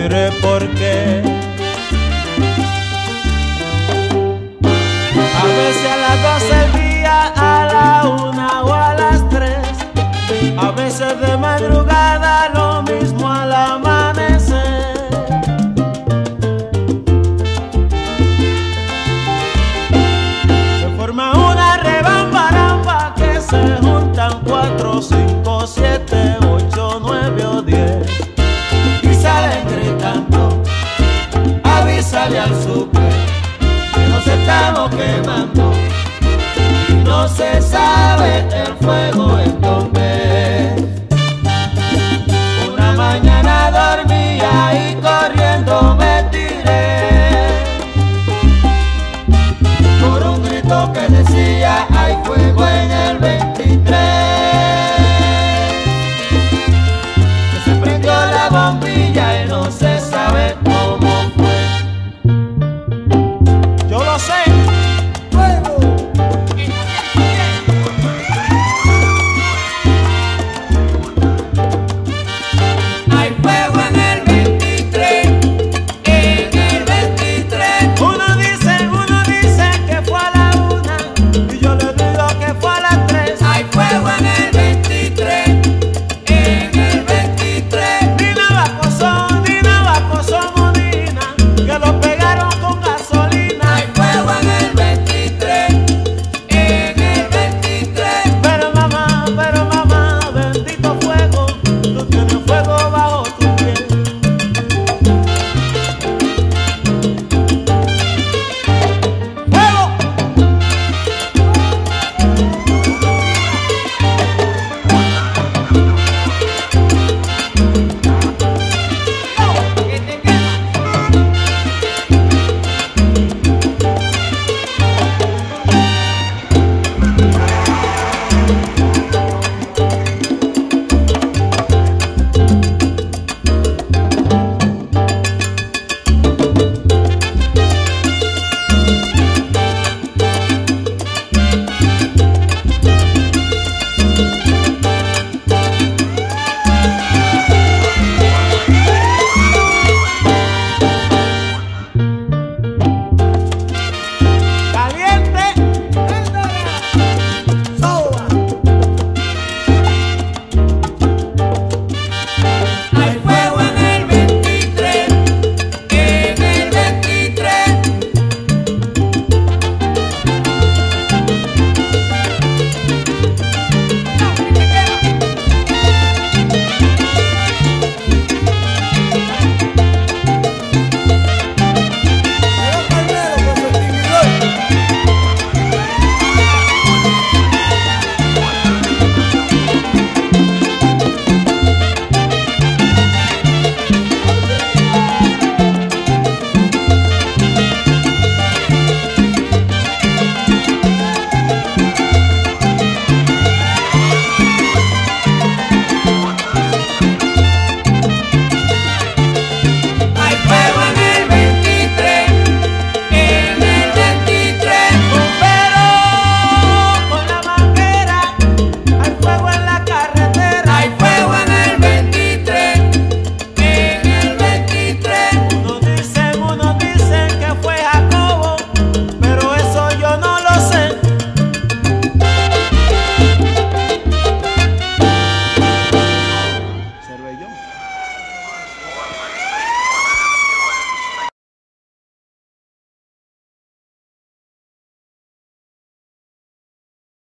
diré por qué. el fuego entonces. Una mañana dormía y corriendo me tiré. Por un grito que decía, hay fuego en el 23.